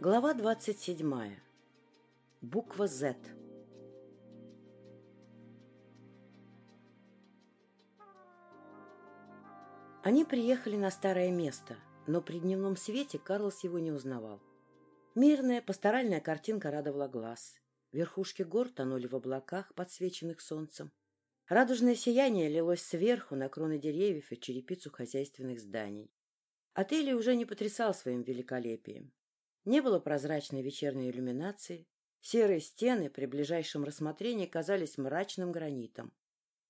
Глава 27. Буква «З». Они приехали на старое место, но при дневном свете Карлос его не узнавал. Мирная пасторальная картинка радовала глаз. Верхушки гор тонули в облаках, подсвеченных солнцем. Радужное сияние лилось сверху на кроны деревьев и черепицу хозяйственных зданий. Отель уже не потрясал своим великолепием. Не было прозрачной вечерней иллюминации, серые стены при ближайшем рассмотрении казались мрачным гранитом.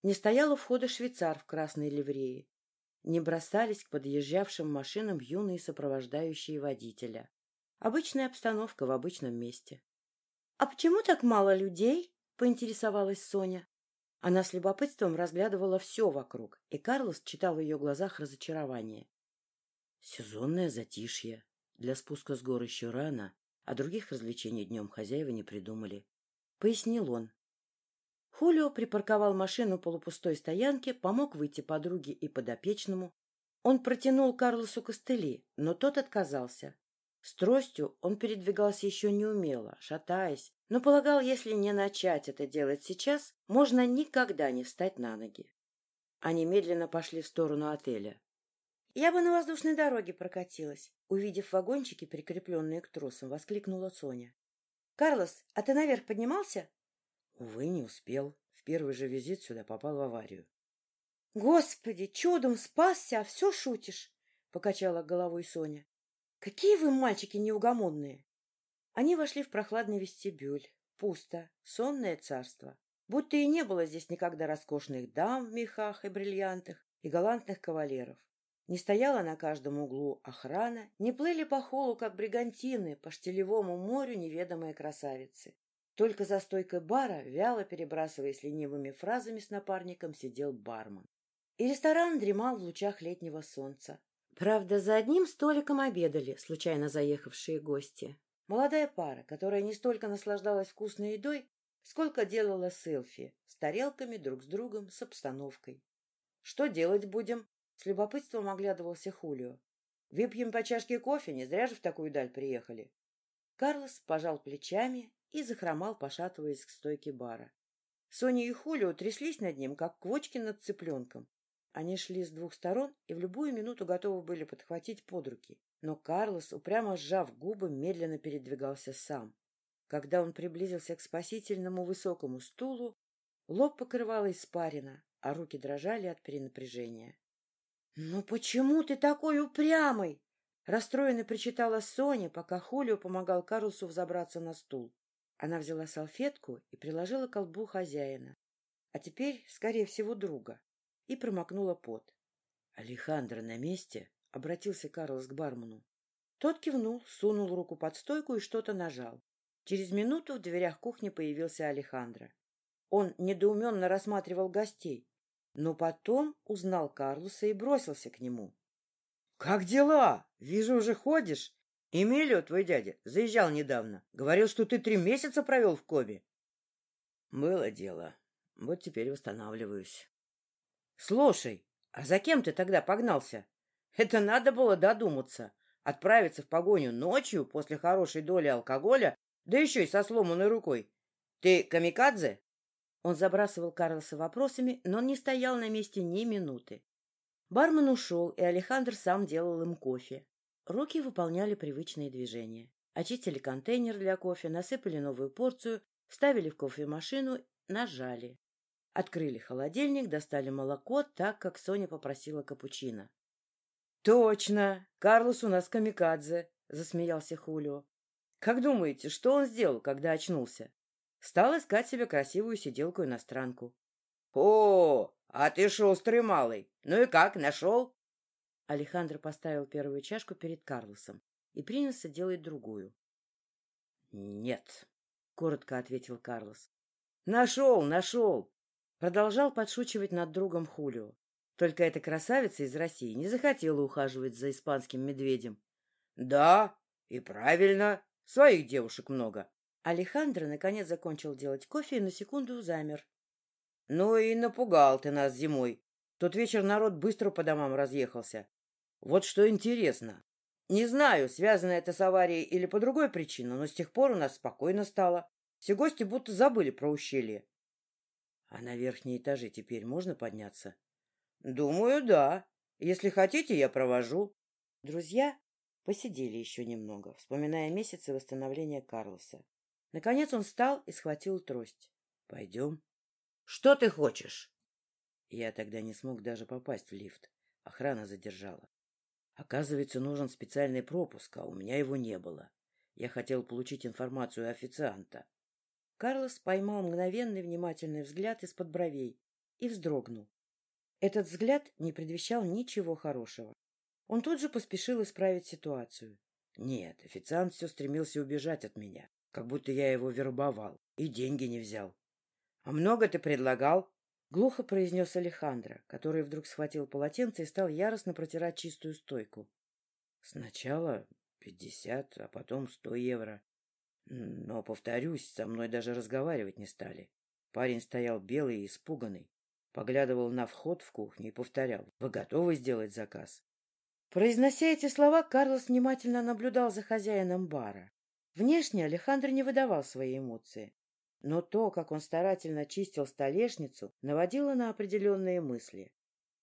Не стоял у входа швейцар в красной ливрее, не бросались к подъезжавшим машинам юные сопровождающие водителя. Обычная обстановка в обычном месте. — А почему так мало людей? — поинтересовалась Соня. Она с любопытством разглядывала все вокруг, и Карлос читал в ее глазах разочарование. Сезонное затишье. Для спуска с гор еще рано, а других развлечений днем хозяева не придумали. Пояснил он. Хулио припарковал машину полупустой стоянки, помог выйти подруге и подопечному. Он протянул Карлосу костыли, но тот отказался. С тростью он передвигался еще неумело, шатаясь, но полагал, если не начать это делать сейчас, можно никогда не встать на ноги. Они медленно пошли в сторону отеля. «Я бы на воздушной дороге прокатилась», — увидев вагончики, прикрепленные к тросам, воскликнула Соня. «Карлос, а ты наверх поднимался?» Увы, не успел. В первый же визит сюда попал в аварию. «Господи, чудом спасся, а все шутишь!» — покачала головой Соня. «Какие вы мальчики неугомонные!» Они вошли в прохладный вестибюль. Пусто, сонное царство. Будто и не было здесь никогда роскошных дам в мехах и бриллиантах и галантных кавалеров. Не стояла на каждом углу охрана, не плыли по холу, как бригантины, по штилевому морю неведомые красавицы. Только за стойкой бара, вяло перебрасываясь ленивыми фразами с напарником, сидел бармен. И ресторан дремал в лучах летнего солнца. Правда, за одним столиком обедали случайно заехавшие гости. Молодая пара, которая не столько наслаждалась вкусной едой, сколько делала селфи с тарелками друг с другом, с обстановкой. — Что делать будем? С любопытством оглядывался Хулио. «Выпьем по чашке кофе, не зря же в такую даль приехали». Карлос пожал плечами и захромал, пошатываясь к стойке бара. Соня и Хулио тряслись над ним, как квочки над цыпленком. Они шли с двух сторон и в любую минуту готовы были подхватить под руки. Но Карлос, упрямо сжав губы, медленно передвигался сам. Когда он приблизился к спасительному высокому стулу, лоб покрывало испарина, а руки дрожали от перенапряжения. «Ну почему ты такой упрямый?» Расстроенно причитала Соня, пока Хулио помогал Карлсу взобраться на стул. Она взяла салфетку и приложила к колбу хозяина, а теперь, скорее всего, друга, и промокнула пот. — Алехандро на месте? — обратился Карлос к бармену. Тот кивнул, сунул руку под стойку и что-то нажал. Через минуту в дверях кухни появился Алехандро. Он недоуменно рассматривал гостей, но потом узнал Карлоса и бросился к нему. — Как дела? Вижу, уже ходишь. Эмилио, твой дядя, заезжал недавно. Говорил, что ты три месяца провел в Кобе. — Было дело. Вот теперь восстанавливаюсь. — Слушай, а за кем ты тогда погнался? Это надо было додуматься. Отправиться в погоню ночью после хорошей доли алкоголя, да еще и со сломанной рукой. Ты камикадзе? Он забрасывал Карлоса вопросами, но он не стоял на месте ни минуты. Бармен ушел, и Алехандр сам делал им кофе. Руки выполняли привычные движения. Очистили контейнер для кофе, насыпали новую порцию, вставили в кофемашину, нажали. Открыли холодильник, достали молоко, так, как Соня попросила капучино. — Точно! Карлос у нас камикадзе! — засмеялся Хулио. — Как думаете, что он сделал, когда очнулся? Стал искать себе красивую сиделку-иностранку. — О, а ты шустрый малый. Ну и как, нашел? Алехандро поставил первую чашку перед Карлосом и принялся делать другую. — Нет, — коротко ответил Карлос. — Нашел, нашел! Продолжал подшучивать над другом Хулио. Только эта красавица из России не захотела ухаживать за испанским медведем. — Да, и правильно. Своих девушек много. Алехандро наконец закончил делать кофе и на секунду замер. — Ну и напугал ты нас зимой. Тот вечер народ быстро по домам разъехался. Вот что интересно. Не знаю, связано это с аварией или по другой причине, но с тех пор у нас спокойно стало. Все гости будто забыли про ущелье. А на верхние этажи теперь можно подняться? Думаю, да. Если хотите, я провожу. Друзья посидели еще немного, вспоминая месяцы восстановления Карлоса. Наконец он встал и схватил трость. — Пойдем. — Что ты хочешь? Я тогда не смог даже попасть в лифт. Охрана задержала. Оказывается, нужен специальный пропуск, а у меня его не было. Я хотел получить информацию официанта. Карлос поймал мгновенный внимательный взгляд из-под бровей и вздрогнул. Этот взгляд не предвещал ничего хорошего. Он тут же поспешил исправить ситуацию. Нет, официант все стремился убежать от меня, как будто я его вербовал и деньги не взял. — А много ты предлагал? — глухо произнес Алехандро, который вдруг схватил полотенце и стал яростно протирать чистую стойку. — Сначала пятьдесят, а потом сто евро. Но, повторюсь, со мной даже разговаривать не стали. Парень стоял белый и испуганный, поглядывал на вход в кухню и повторял. — Вы готовы сделать заказ? Произнося эти слова, Карлос внимательно наблюдал за хозяином бара. Внешне Алехандро не выдавал свои эмоции. Но то, как он старательно чистил столешницу, наводило на определенные мысли.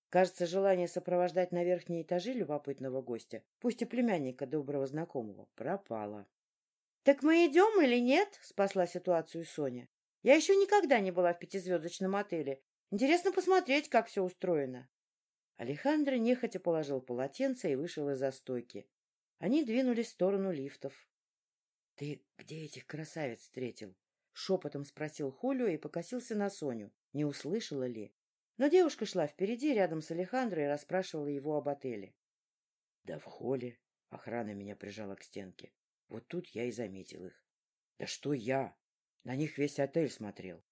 Кажется, желание сопровождать на верхние этажи любопытного гостя, пусть и племянника доброго знакомого, пропало. — Так мы идем или нет? — спасла ситуацию Соня. — Я еще никогда не была в пятизвездочном отеле. Интересно посмотреть, как все устроено. Алехандро нехотя положил полотенце и вышел из-за стойки. Они двинулись в сторону лифтов. — Ты где этих красавиц встретил? Шепотом спросил Хулио и покосился на Соню. Не услышала ли? Но девушка шла впереди, рядом с Алехандро, и расспрашивала его об отеле. Да в холле. Охрана меня прижала к стенке. Вот тут я и заметил их. Да что я? На них весь отель смотрел.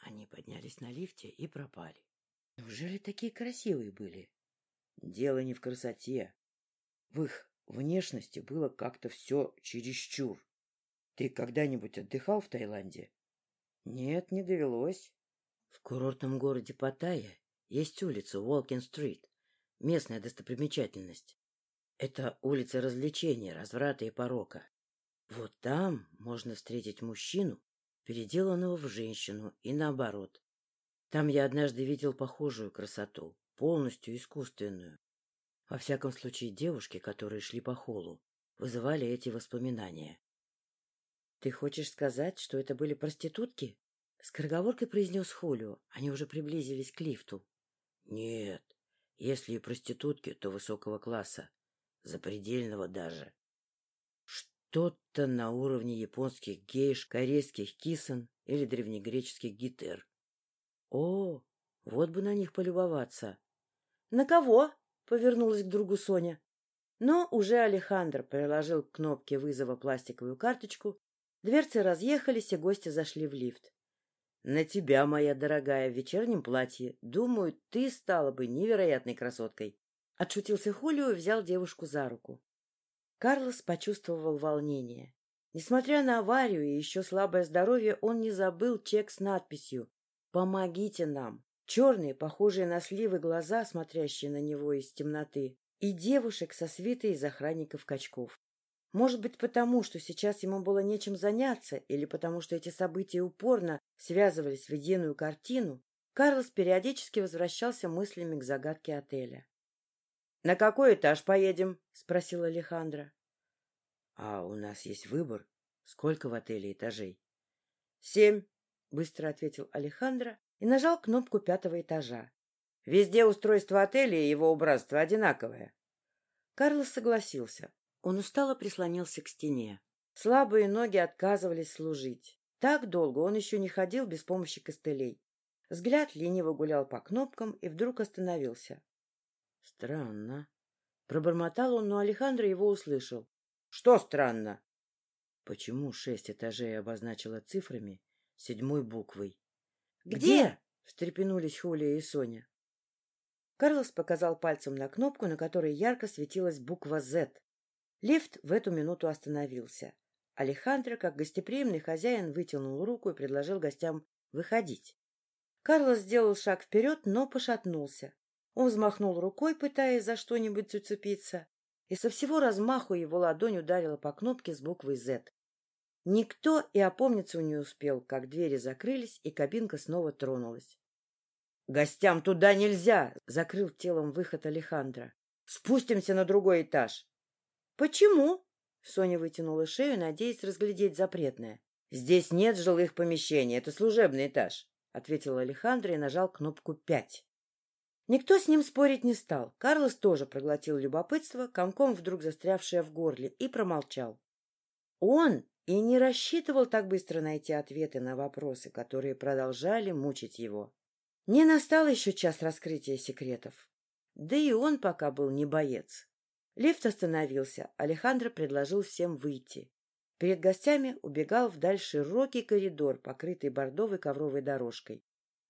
Они поднялись на лифте и пропали. Неужели такие красивые были? Дело не в красоте. В их внешности было как-то все чересчур. Ты когда-нибудь отдыхал в Таиланде? Нет, не довелось. В курортном городе Паттайя есть улица Уолкин-стрит, местная достопримечательность. Это улица развлечений, разврата и порока. Вот там можно встретить мужчину, переделанного в женщину, и наоборот. Там я однажды видел похожую красоту, полностью искусственную. Во всяком случае, девушки, которые шли по холлу, вызывали эти воспоминания. «Ты хочешь сказать, что это были проститутки?» Скороговоркой произнес Хулио. Они уже приблизились к лифту. «Нет, если и проститутки, то высокого класса. Запредельного даже. Что-то на уровне японских гейш, корейских кисан или древнегреческих гитер. О, вот бы на них полюбоваться!» «На кого?» — повернулась к другу Соня. Но уже Алехандро приложил к кнопке вызова пластиковую карточку Дверцы разъехались, и гости зашли в лифт. — На тебя, моя дорогая, в вечернем платье. Думаю, ты стала бы невероятной красоткой. Отшутился Хулио и взял девушку за руку. Карлос почувствовал волнение. Несмотря на аварию и еще слабое здоровье, он не забыл чек с надписью «Помогите нам». Черные, похожие на сливы глаза, смотрящие на него из темноты, и девушек со свитой из охранников-качков. Может быть, потому, что сейчас ему было нечем заняться, или потому, что эти события упорно связывались в единую картину, Карлос периодически возвращался мыслями к загадке отеля. — На какой этаж поедем? — спросил Алехандро. — А у нас есть выбор. Сколько в отеле этажей? — Семь, — быстро ответил Алехандро и нажал кнопку пятого этажа. — Везде устройство отеля и его убранство одинаковое. Карлос согласился. Он устало прислонился к стене. Слабые ноги отказывались служить. Так долго он еще не ходил без помощи костылей. Взгляд лениво гулял по кнопкам и вдруг остановился. — Странно. Пробормотал он, но Алехандро его услышал. — Что странно? — Почему шесть этажей обозначила цифрами, седьмой буквой? — Где? — встрепенулись Хулия и Соня. Карлос показал пальцем на кнопку, на которой ярко светилась буква «З», Лифт в эту минуту остановился. Алехандро, как гостеприимный хозяин, вытянул руку и предложил гостям выходить. Карлос сделал шаг вперед, но пошатнулся. Он взмахнул рукой, пытаясь за что-нибудь зацепиться, и со всего размаху его ладонь ударила по кнопке с буквой «Z». Никто и опомниться не успел, как двери закрылись, и кабинка снова тронулась. — Гостям туда нельзя! — закрыл телом выход Алехандро. — Спустимся на другой этаж. — Почему? — Соня вытянула шею, надеясь разглядеть запретное. — Здесь нет жилых помещений, это служебный этаж, — ответил Алехандро и нажал кнопку «пять». Никто с ним спорить не стал. Карлос тоже проглотил любопытство, комком вдруг застрявшее в горле, и промолчал. Он и не рассчитывал так быстро найти ответы на вопросы, которые продолжали мучить его. Не настал еще час раскрытия секретов. Да и он пока был не боец. Лифт остановился, Алехандро предложил всем выйти. Перед гостями убегал вдаль широкий коридор, покрытый бордовой ковровой дорожкой.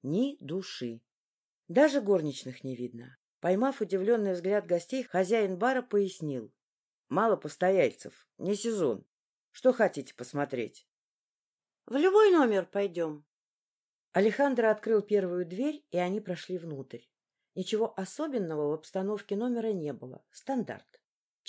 Ни души. Даже горничных не видно. Поймав удивленный взгляд гостей, хозяин бара пояснил. — Мало постояльцев, не сезон. Что хотите посмотреть? — В любой номер пойдем. Алехандро открыл первую дверь, и они прошли внутрь. Ничего особенного в обстановке номера не было. Стандарт.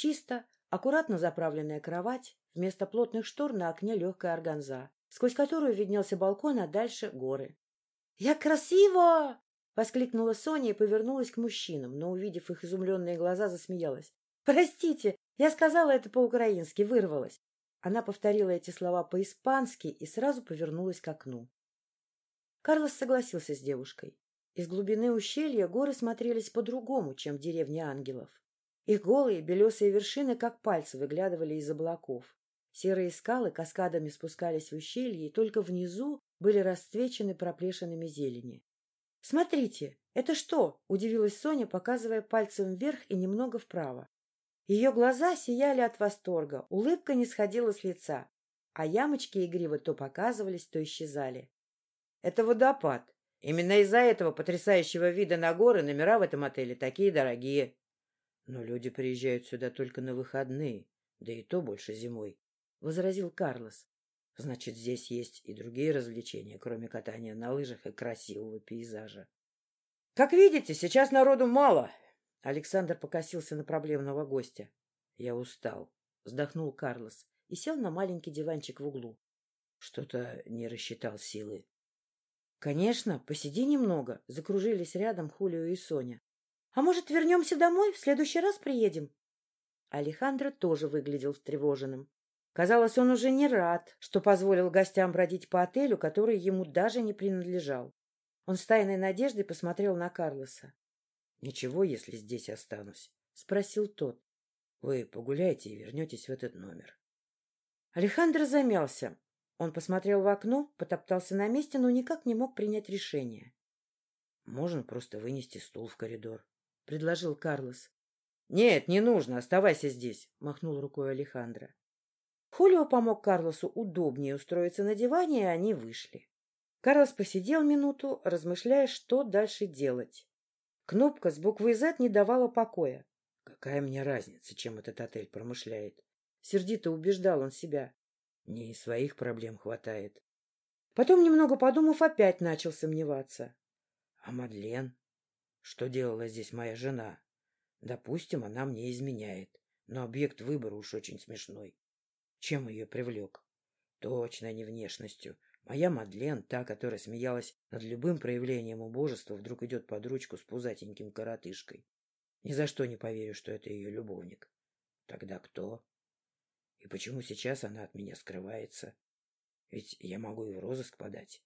Чисто, аккуратно заправленная кровать, вместо плотных штор на окне легкая органза, сквозь которую виднелся балкон, а дальше горы. — Я красиво! — воскликнула Соня и повернулась к мужчинам, но, увидев их изумленные глаза, засмеялась. — Простите, я сказала это по-украински, вырвалась. Она повторила эти слова по-испански и сразу повернулась к окну. Карлос согласился с девушкой. Из глубины ущелья горы смотрелись по-другому, чем в деревне ангелов. Их голые белесые вершины, как пальцы, выглядывали из облаков. Серые скалы каскадами спускались в ущелье, и только внизу были расцвечены проплешинами зелени. — Смотрите, это что? — удивилась Соня, показывая пальцем вверх и немного вправо. Ее глаза сияли от восторга, улыбка не сходила с лица, а ямочки игриво то показывались, то исчезали. — Это водопад. Именно из-за этого потрясающего вида на горы номера в этом отеле такие дорогие. Но люди приезжают сюда только на выходные, да и то больше зимой, — возразил Карлос. Значит, здесь есть и другие развлечения, кроме катания на лыжах и красивого пейзажа. — Как видите, сейчас народу мало. Александр покосился на проблемного гостя. — Я устал, — вздохнул Карлос и сел на маленький диванчик в углу. Что-то не рассчитал силы. — Конечно, посиди немного, — закружились рядом Хулио и Соня. — А может, вернемся домой? В следующий раз приедем? Алехандро тоже выглядел встревоженным. Казалось, он уже не рад, что позволил гостям бродить по отелю, который ему даже не принадлежал. Он с тайной надеждой посмотрел на Карлоса. — Ничего, если здесь останусь? — спросил тот. — Вы погуляйте и вернетесь в этот номер. Александр замялся. Он посмотрел в окно, потоптался на месте, но никак не мог принять решение. — Можно просто вынести стул в коридор, — предложил Карлос. — Нет, не нужно, оставайся здесь, — махнул рукой Алехандро. Хулио помог Карлосу удобнее устроиться на диване, и они вышли. Карлос посидел минуту, размышляя, что дальше делать. Кнопка с буквой «Z» не давала покоя. «Какая мне разница, чем этот отель промышляет?» Сердито убеждал он себя. «Не своих проблем хватает». Потом, немного подумав, опять начал сомневаться. «А Мадлен? Что делала здесь моя жена? Допустим, она мне изменяет, но объект выбора уж очень смешной. Чем ее привлек? Точно не внешностью. Моя Мадлен, та, которая смеялась над любым проявлением убожества, вдруг идет под ручку с пузатеньким коротышкой. Ни за что не поверю, что это ее любовник. Тогда кто? И почему сейчас она от меня скрывается? Ведь я могу и в розыск подать.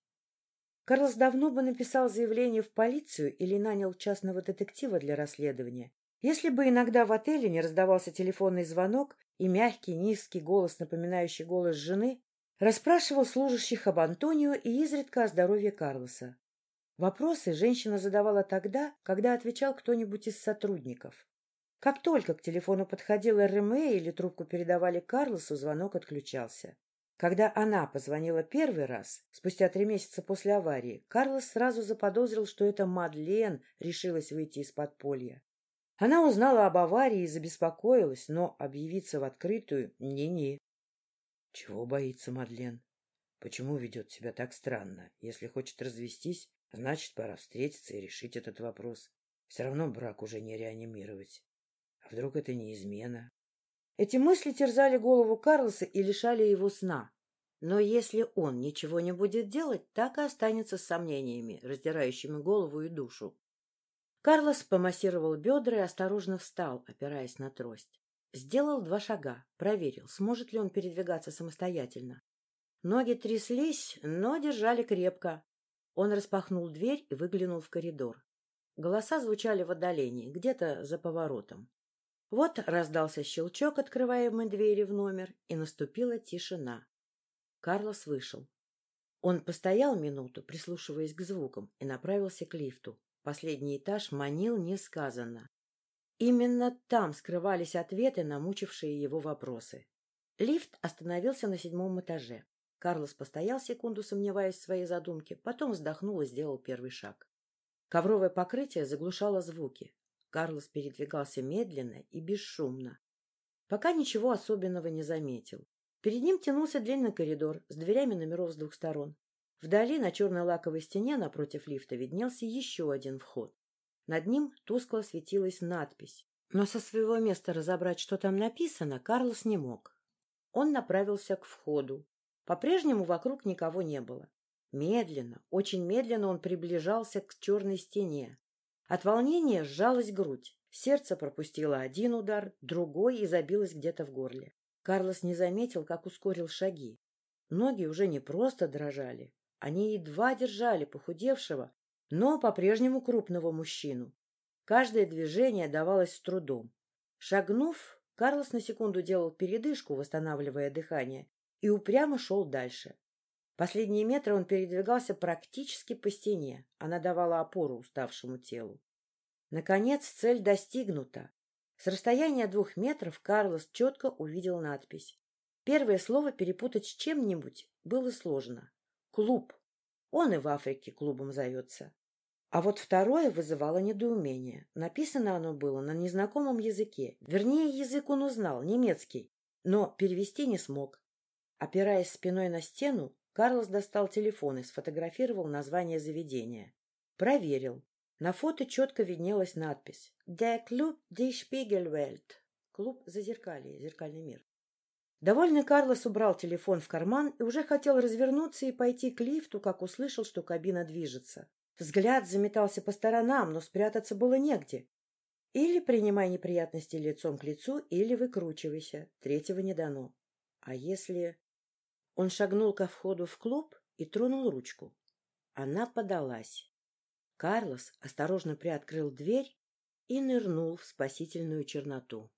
Карлос давно бы написал заявление в полицию или нанял частного детектива для расследования, если бы иногда в отеле не раздавался телефонный звонок, и мягкий, низкий голос, напоминающий голос жены, расспрашивал служащих об Антонио и изредка о здоровье Карлоса. Вопросы женщина задавала тогда, когда отвечал кто-нибудь из сотрудников. Как только к телефону подходил РМЭ или трубку передавали Карлосу, звонок отключался. Когда она позвонила первый раз, спустя три месяца после аварии, Карлос сразу заподозрил, что это Мадлен решилась выйти из подполья. Она узнала об аварии и забеспокоилась, но объявиться в открытую — не-не. Чего боится Мадлен? Почему ведет себя так странно? Если хочет развестись, значит, пора встретиться и решить этот вопрос. Все равно брак уже не реанимировать. А вдруг это не измена? Эти мысли терзали голову Карлоса и лишали его сна. Но если он ничего не будет делать, так и останется с сомнениями, раздирающими голову и душу. Карлос помассировал бедра и осторожно встал, опираясь на трость. Сделал два шага, проверил, сможет ли он передвигаться самостоятельно. Ноги тряслись, но держали крепко. Он распахнул дверь и выглянул в коридор. Голоса звучали в отдалении, где-то за поворотом. Вот раздался щелчок открываемой двери в номер, и наступила тишина. Карлос вышел. Он постоял минуту, прислушиваясь к звукам, и направился к лифту. Последний этаж манил несказанно. Именно там скрывались ответы на мучившие его вопросы. Лифт остановился на седьмом этаже. Карлос постоял секунду, сомневаясь в своей задумке, потом вздохнул и сделал первый шаг. Ковровое покрытие заглушало звуки. Карлос передвигался медленно и бесшумно. Пока ничего особенного не заметил. Перед ним тянулся длинный коридор с дверями номеров с двух сторон. Вдали на черной лаковой стене напротив лифта виднелся еще один вход. Над ним тускло светилась надпись. Но со своего места разобрать, что там написано, Карлос не мог. Он направился к входу. По-прежнему вокруг никого не было. Медленно, очень медленно он приближался к черной стене. От волнения сжалась грудь. Сердце пропустило один удар, другой и забилось где-то в горле. Карлос не заметил, как ускорил шаги. Ноги уже не просто дрожали. Они едва держали похудевшего, но по-прежнему крупного мужчину. Каждое движение давалось с трудом. Шагнув, Карлос на секунду делал передышку, восстанавливая дыхание, и упрямо шел дальше. Последние метры он передвигался практически по стене. Она давала опору уставшему телу. Наконец, цель достигнута. С расстояния двух метров Карлос четко увидел надпись. Первое слово перепутать с чем-нибудь было сложно. Клуб. Он и в Африке клубом зовется. А вот второе вызывало недоумение. Написано оно было на незнакомом языке. Вернее, язык он узнал, немецкий, но перевести не смог. Опираясь спиной на стену, Карлос достал телефон и сфотографировал название заведения. Проверил. На фото четко виднелась надпись «Der Club die Spiegelwelt» — клуб Зазеркалье, зеркальный мир. Довольный Карлос убрал телефон в карман и уже хотел развернуться и пойти к лифту, как услышал, что кабина движется. Взгляд заметался по сторонам, но спрятаться было негде. Или принимай неприятности лицом к лицу, или выкручивайся. Третьего не дано. А если... Он шагнул ко входу в клуб и тронул ручку. Она подалась. Карлос осторожно приоткрыл дверь и нырнул в спасительную черноту.